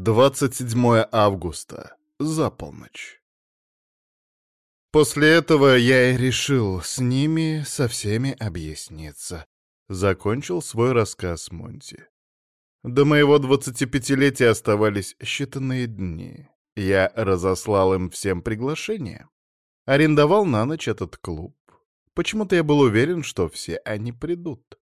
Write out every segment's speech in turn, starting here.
27 августа. За полночь. После этого я и решил с ними со всеми объясниться. Закончил свой рассказ Монти. До моего 25-летия оставались считанные дни. Я разослал им всем приглашения. Арендовал на ночь этот клуб. Почему-то я был уверен, что все они придут.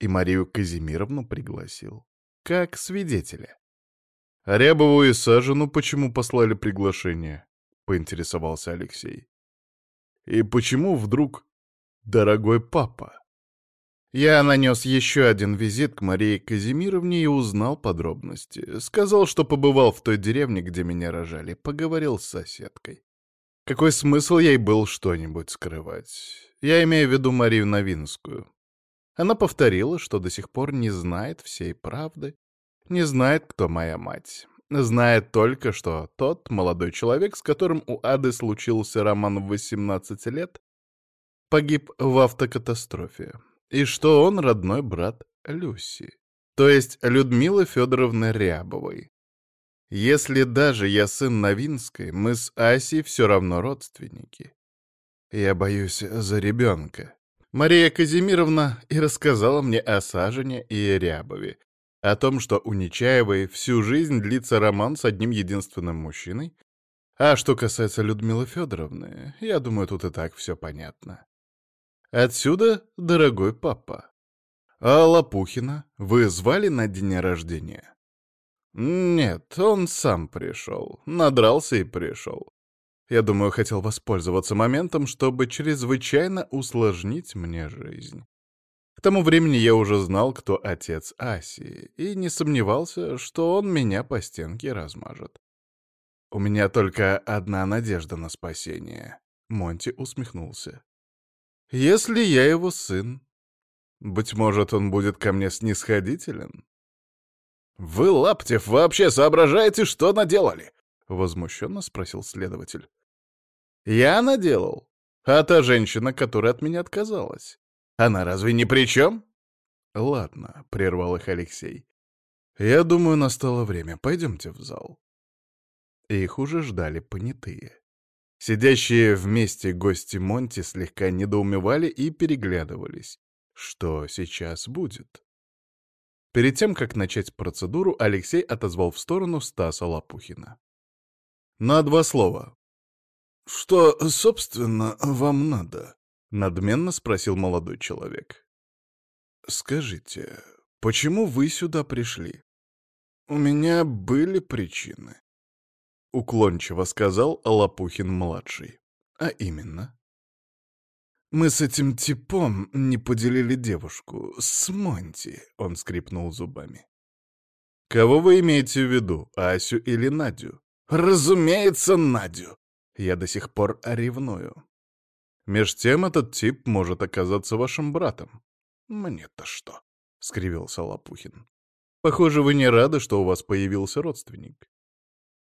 И Марию Казимировну пригласил. Как свидетеля. Рябову и Сажину почему послали приглашение? Поинтересовался Алексей. И почему вдруг дорогой папа? Я нанес еще один визит к Марии Казимировне и узнал подробности. Сказал, что побывал в той деревне, где меня рожали, поговорил с соседкой. Какой смысл ей был что-нибудь скрывать? Я имею в виду Марию Новинскую. Она повторила, что до сих пор не знает всей правды, не знает, кто моя мать. Знает только, что тот молодой человек, с которым у Ады случился роман в 18 лет, погиб в автокатастрофе, и что он родной брат Люси, то есть Людмилы Федоровны Рябовой. Если даже я сын Новинской, мы с Асей все равно родственники. Я боюсь за ребенка. Мария Казимировна и рассказала мне о Сажине и Рябове, о том, что у Нечаевой всю жизнь длится роман с одним единственным мужчиной. А что касается Людмилы Федоровны, я думаю, тут и так все понятно. Отсюда, дорогой папа. А Лопухина вы звали на день рождения? Нет, он сам пришел. Надрался и пришел. Я думаю, хотел воспользоваться моментом, чтобы чрезвычайно усложнить мне жизнь. К тому времени я уже знал, кто отец Аси, и не сомневался, что он меня по стенке размажет. «У меня только одна надежда на спасение», — Монти усмехнулся. «Если я его сын, быть может, он будет ко мне снисходителен?» «Вы, Лаптев, вообще соображаете, что наделали?» — возмущенно спросил следователь. «Я наделал, а та женщина, которая от меня отказалась. Она разве ни при чем? Ладно, прервал их Алексей. Я думаю, настало время. Пойдемте в зал. Их уже ждали понятые. Сидящие вместе гости Монти слегка недоумевали и переглядывались. Что сейчас будет? Перед тем, как начать процедуру, Алексей отозвал в сторону Стаса Лопухина. «На два слова». «Что, собственно, вам надо?» — надменно спросил молодой человек. «Скажите, почему вы сюда пришли?» «У меня были причины», — уклончиво сказал Лопухин-младший. «А именно?» «Мы с этим типом не поделили девушку. С Монти», — он скрипнул зубами. «Кого вы имеете в виду, Асю или Надю?» «Разумеется, Надю. Я до сих пор ревную. Меж тем этот тип может оказаться вашим братом. Мне-то что? — скривился Лопухин. Похоже, вы не рады, что у вас появился родственник.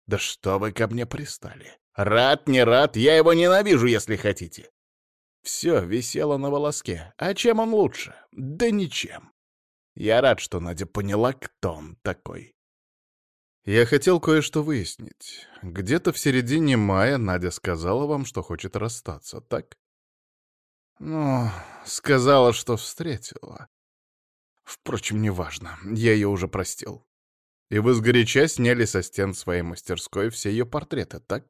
Да что вы ко мне пристали? Рад, не рад, я его ненавижу, если хотите. Все висело на волоске. А чем он лучше? Да ничем. Я рад, что Надя поняла, кто он такой. Я хотел кое-что выяснить. Где-то в середине мая Надя сказала вам, что хочет расстаться, так? Ну, сказала, что встретила. Впрочем, неважно, я ее уже простил. И вы сгоряча сняли со стен своей мастерской все ее портреты, так?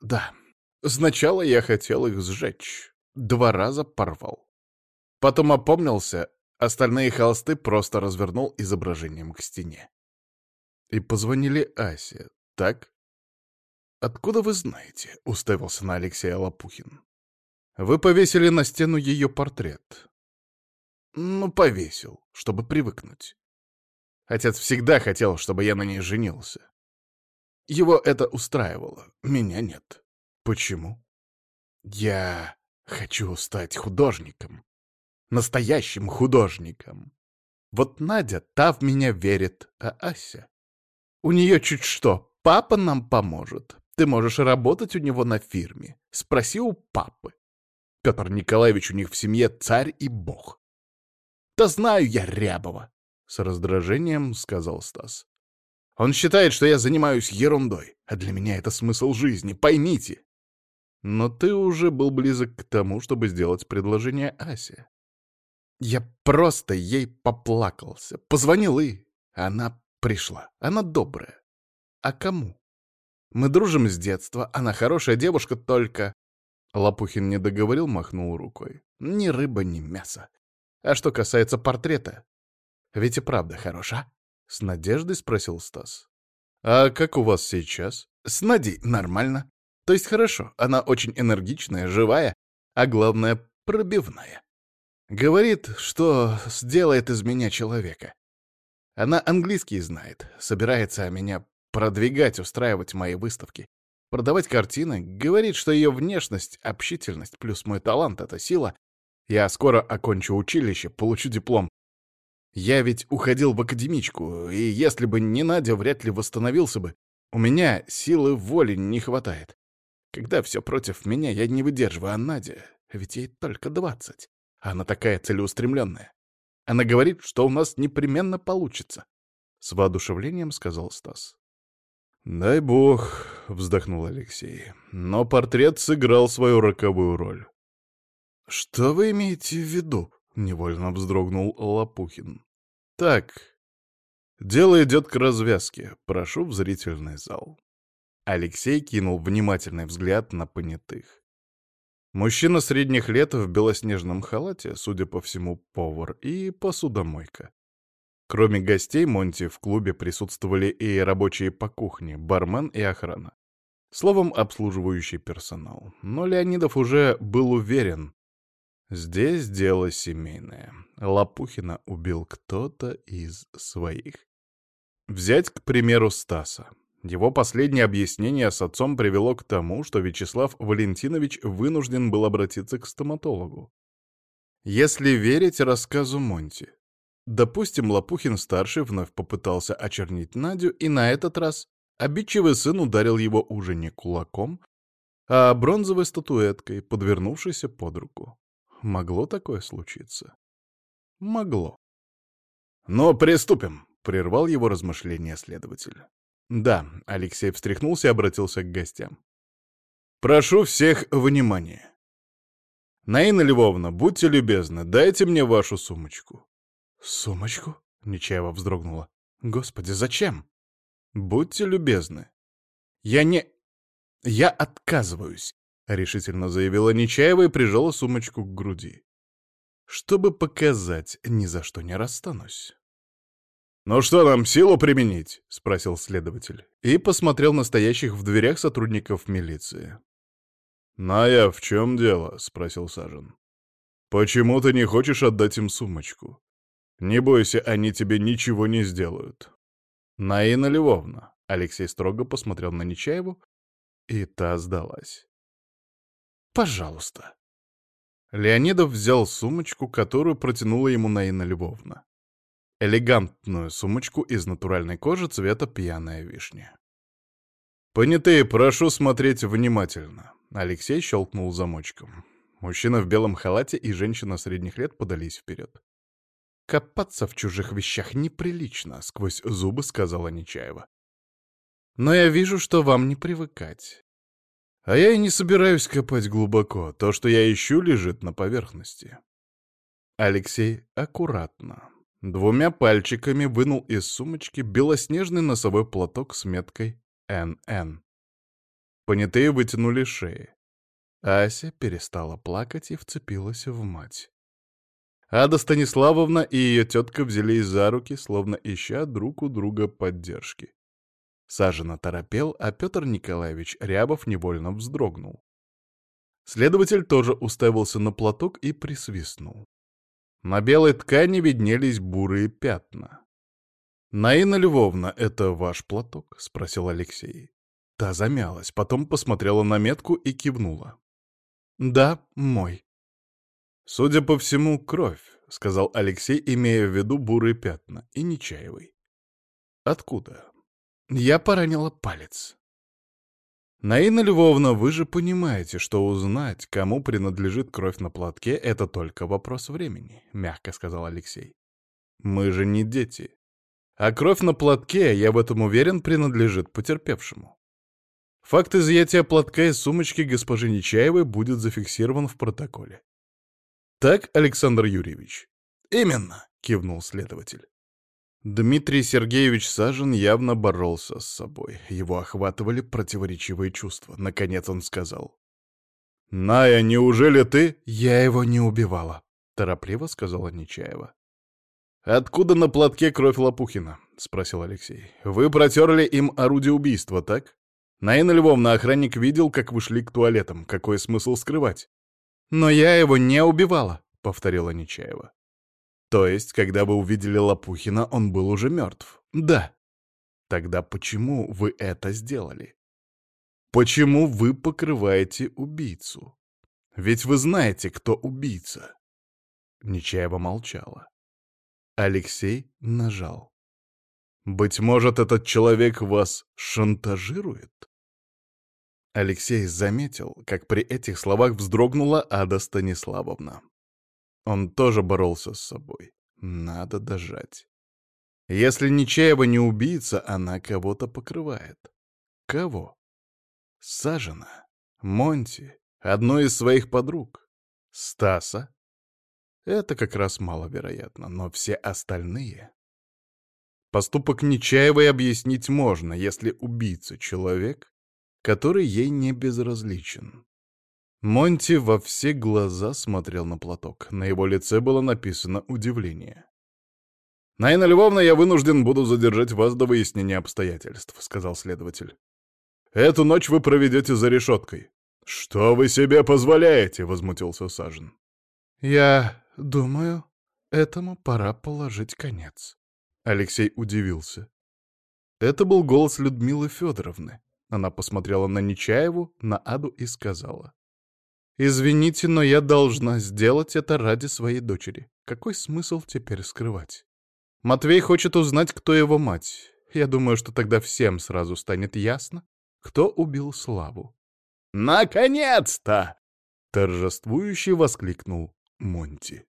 Да. Сначала я хотел их сжечь. Два раза порвал. Потом опомнился, остальные холсты просто развернул изображением к стене. И позвонили Асе, так? «Откуда вы знаете?» — уставился на Алексея Лопухин. Вы повесили на стену ее портрет. Ну, повесил, чтобы привыкнуть. Отец всегда хотел, чтобы я на ней женился. Его это устраивало, меня нет. Почему? Я хочу стать художником. Настоящим художником. Вот Надя, та в меня верит, а Ася... У нее чуть что, папа нам поможет. Ты можешь работать у него на фирме. Спроси у папы. Петр Николаевич у них в семье царь и бог. «Да знаю я Рябова!» — с раздражением сказал Стас. Он считает, что я занимаюсь ерундой, а для меня это смысл жизни, поймите. Но ты уже был близок к тому, чтобы сделать предложение Асе. Я просто ей поплакался, позвонил и... Она пришла, она добрая. А кому? Мы дружим с детства, она хорошая девушка, только... Лопухин не договорил, махнул рукой. Ни рыба, ни мясо. А что касается портрета, ведь и правда хороша. С надеждой спросил Стас. «А как у вас сейчас?» «С Надей нормально. То есть хорошо, она очень энергичная, живая, а главное, пробивная. Говорит, что сделает из меня человека. Она английский знает, собирается меня продвигать, устраивать мои выставки, продавать картины, говорит, что ее внешность, общительность плюс мой талант — это сила. Я скоро окончу училище, получу диплом, я ведь уходил в академичку, и если бы не Надя, вряд ли восстановился бы. У меня силы воли не хватает. Когда все против меня, я не выдерживаю, а Надя, ведь ей только двадцать. Она такая целеустремленная. Она говорит, что у нас непременно получится. С воодушевлением сказал Стас. «Дай бог», — вздохнул Алексей. Но портрет сыграл свою роковую роль. «Что вы имеете в виду?» — невольно вздрогнул Лопухин. «Так, дело идет к развязке. Прошу в зрительный зал». Алексей кинул внимательный взгляд на понятых. Мужчина средних лет в белоснежном халате, судя по всему, повар и посудомойка. Кроме гостей Монти в клубе присутствовали и рабочие по кухне, бармен и охрана. Словом, обслуживающий персонал. Но Леонидов уже был уверен, Здесь дело семейное. Лопухина убил кто-то из своих. Взять, к примеру, Стаса. Его последнее объяснение с отцом привело к тому, что Вячеслав Валентинович вынужден был обратиться к стоматологу. Если верить рассказу Монти. Допустим, Лопухин-старший вновь попытался очернить Надю, и на этот раз обидчивый сын ударил его уже не кулаком, а бронзовой статуэткой, подвернувшейся под руку. Могло такое случиться? Могло. «Но приступим», — прервал его размышления следователь. «Да», — Алексей встряхнулся и обратился к гостям. «Прошу всех внимания. Наина Львовна, будьте любезны, дайте мне вашу сумочку». «Сумочку?» — Нечаева вздрогнула. «Господи, зачем?» «Будьте любезны. Я не... Я отказываюсь. — решительно заявила Нечаева и прижала сумочку к груди. «Чтобы показать, ни за что не расстанусь». «Ну что нам, силу применить?» — спросил следователь. И посмотрел на стоящих в дверях сотрудников милиции. «Ная, в чем дело?» — спросил Сажен. «Почему ты не хочешь отдать им сумочку? Не бойся, они тебе ничего не сделают». «Наина Львовна», — Алексей строго посмотрел на Нечаеву, и та сдалась. Пожалуйста. Леонидов взял сумочку, которую протянула ему Наина Львовна. Элегантную сумочку из натуральной кожи цвета пьяная вишня. «Понятые, прошу смотреть внимательно», — Алексей щелкнул замочком. Мужчина в белом халате и женщина средних лет подались вперед. «Копаться в чужих вещах неприлично», — сквозь зубы сказала Нечаева. «Но я вижу, что вам не привыкать. А я и не собираюсь копать глубоко. То, что я ищу, лежит на поверхности. Алексей аккуратно, двумя пальчиками вынул из сумочки белоснежный носовой платок с меткой «НН». Понятые вытянули шеи. Ася перестала плакать и вцепилась в мать. Ада Станиславовна и ее тетка взялись за руки, словно ища друг у друга поддержки. Сажина торопел, а Петр Николаевич Рябов невольно вздрогнул. Следователь тоже уставился на платок и присвистнул. На белой ткани виднелись бурые пятна. «Наина Львовна, это ваш платок?» — спросил Алексей. Та замялась, потом посмотрела на метку и кивнула. «Да, мой». «Судя по всему, кровь», — сказал Алексей, имея в виду бурые пятна, и Нечаевый. «Откуда?» Я поранила палец. Наина Львовна, вы же понимаете, что узнать, кому принадлежит кровь на платке, это только вопрос времени, мягко сказал Алексей. Мы же не дети. А кровь на платке, я в этом уверен, принадлежит потерпевшему. Факт изъятия платка из сумочки госпожи Нечаевой будет зафиксирован в протоколе. Так, Александр Юрьевич? Именно, кивнул следователь. Дмитрий Сергеевич Сажин явно боролся с собой. Его охватывали противоречивые чувства. Наконец он сказал. «Ная, неужели ты...» «Я его не убивала», — торопливо сказала Нечаева. «Откуда на платке кровь Лопухина?» — спросил Алексей. «Вы протерли им орудие убийства, так? Наина Львовна, охранник видел, как вы шли к туалетам. Какой смысл скрывать?» «Но я его не убивала», — повторила Нечаева. То есть, когда вы увидели Лопухина, он был уже мертв? Да. Тогда почему вы это сделали? Почему вы покрываете убийцу? Ведь вы знаете, кто убийца. Нечаева молчала. Алексей нажал. «Быть может, этот человек вас шантажирует?» Алексей заметил, как при этих словах вздрогнула Ада Станиславовна. Он тоже боролся с собой. Надо дожать. Если Нечаева не убийца, она кого-то покрывает. Кого? Сажена, Монти, одной из своих подруг, Стаса. Это как раз маловероятно, но все остальные... Поступок Нечаевой объяснить можно, если убийца — человек, который ей не безразличен. Монти во все глаза смотрел на платок. На его лице было написано удивление. «Наина Львовна, я вынужден буду задержать вас до выяснения обстоятельств», — сказал следователь. «Эту ночь вы проведете за решеткой». «Что вы себе позволяете?» — возмутился Сажен. «Я думаю, этому пора положить конец». Алексей удивился. Это был голос Людмилы Федоровны. Она посмотрела на Нечаеву, на Аду и сказала. Извините, но я должна сделать это ради своей дочери. Какой смысл теперь скрывать? Матвей хочет узнать, кто его мать. Я думаю, что тогда всем сразу станет ясно, кто убил Славу. «Наконец-то!» — торжествующе воскликнул Монти.